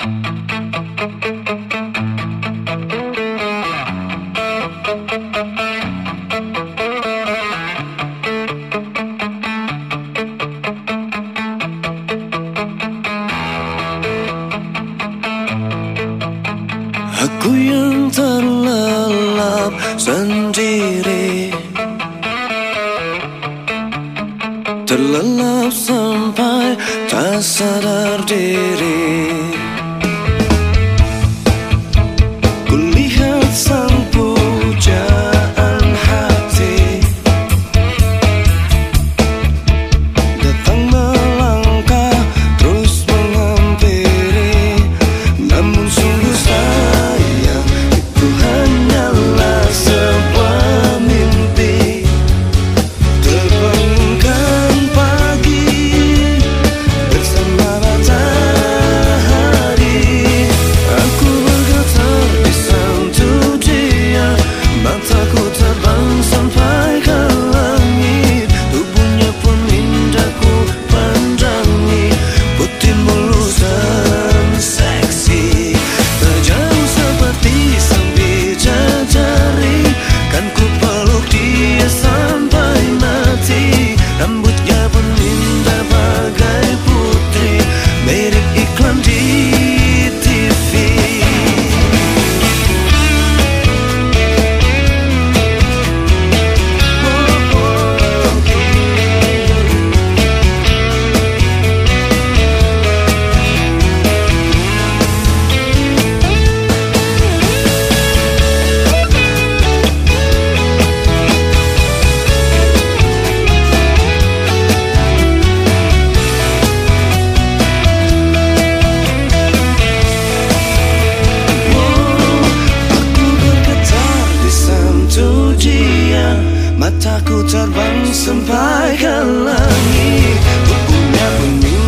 Aku yang terlelap sendiri. Terlelap sampai tak sadar diri. Mataku terbang sampai ke langit. Bukunya bunyi